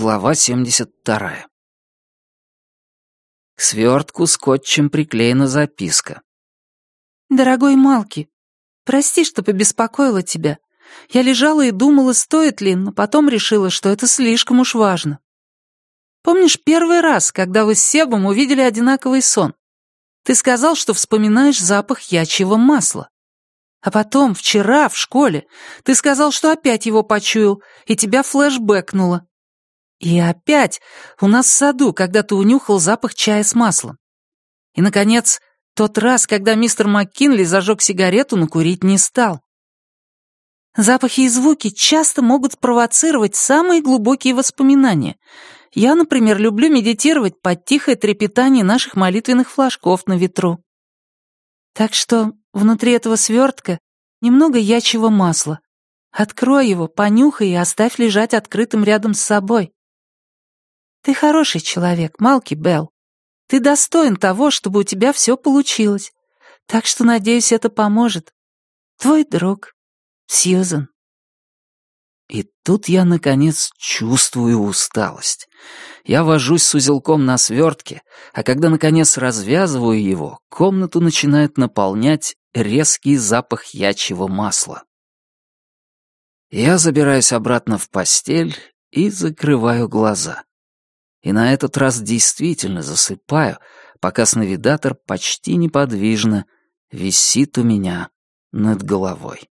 Глава 72. К свертку скотчем приклеена записка. «Дорогой Малки, прости, что побеспокоила тебя. Я лежала и думала, стоит ли, но потом решила, что это слишком уж важно. Помнишь первый раз, когда вы с Себом увидели одинаковый сон? Ты сказал, что вспоминаешь запах ячьего масла. А потом, вчера, в школе, ты сказал, что опять его почуял, и тебя флешбэкнуло. И опять у нас в саду, когда ты унюхал запах чая с маслом. И, наконец, тот раз, когда мистер МакКинли зажег сигарету, но курить не стал. Запахи и звуки часто могут спровоцировать самые глубокие воспоминания. Я, например, люблю медитировать под тихое трепетание наших молитвенных флажков на ветру. Так что внутри этого свертка немного ячьего масла. Открой его, понюхай и оставь лежать открытым рядом с собой. Ты хороший человек, Малки Белл. Ты достоин того, чтобы у тебя все получилось. Так что, надеюсь, это поможет. Твой друг, Сьюзен. И тут я, наконец, чувствую усталость. Я вожусь с узелком на свертке, а когда, наконец, развязываю его, комнату начинает наполнять резкий запах ячьего масла. Я забираюсь обратно в постель и закрываю глаза и на этот раз действительно засыпаю, пока сновидатор почти неподвижно висит у меня над головой.